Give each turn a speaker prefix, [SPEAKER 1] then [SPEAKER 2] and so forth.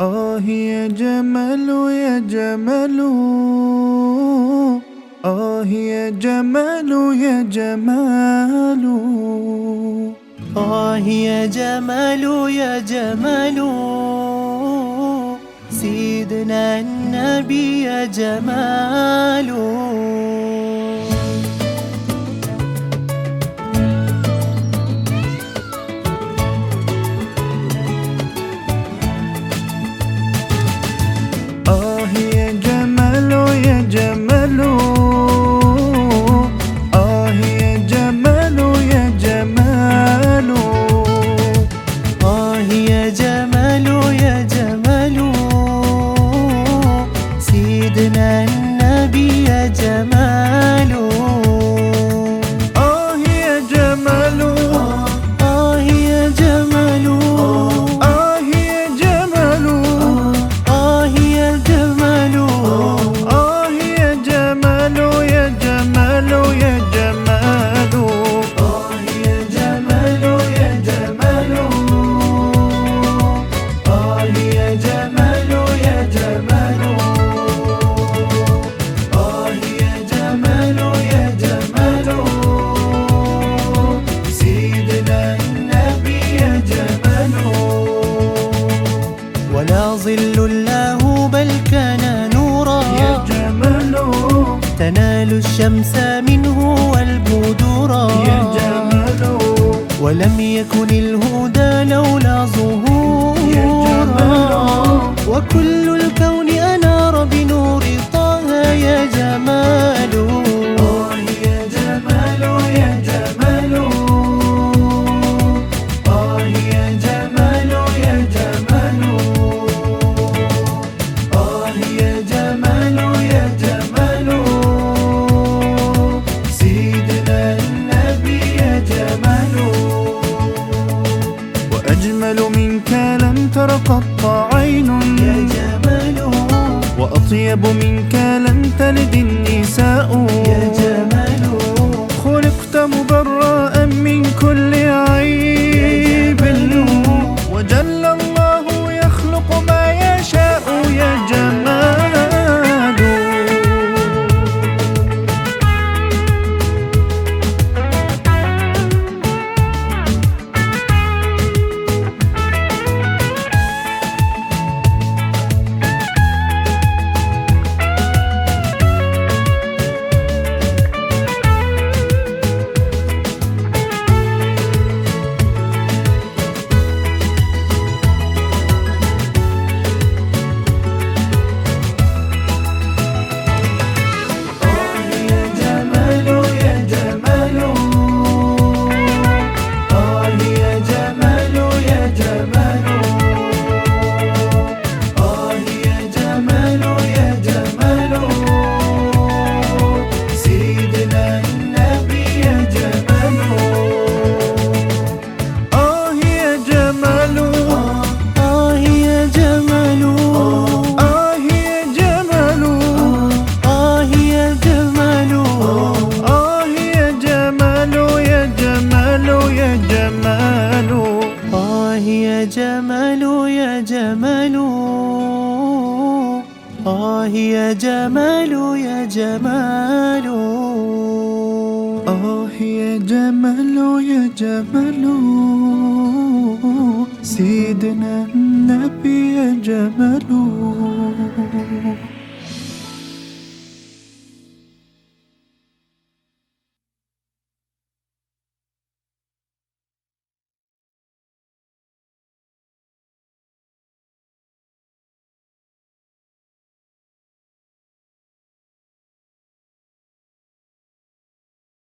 [SPEAKER 1] آه يا جمل يا جمل. آه يا جمل يا جمال.
[SPEAKER 2] آه يا جمل يا جمل سيدنا النبي يا جمال.
[SPEAKER 1] جمال
[SPEAKER 2] ينال الشمس منه والبدورا
[SPEAKER 1] يا
[SPEAKER 2] ولم يكن الهدى لولا ظهورا وكل الكون
[SPEAKER 1] تلقى عين
[SPEAKER 2] يا جمال.
[SPEAKER 1] وأطيب منك لن تلد النساء.
[SPEAKER 2] يا جمال.
[SPEAKER 1] خلقت مبرا يا جمل
[SPEAKER 2] يا جمال آه يا جمل يا جمال آه يا جمال يا جمال سيدنا النبي يا
[SPEAKER 1] جمل.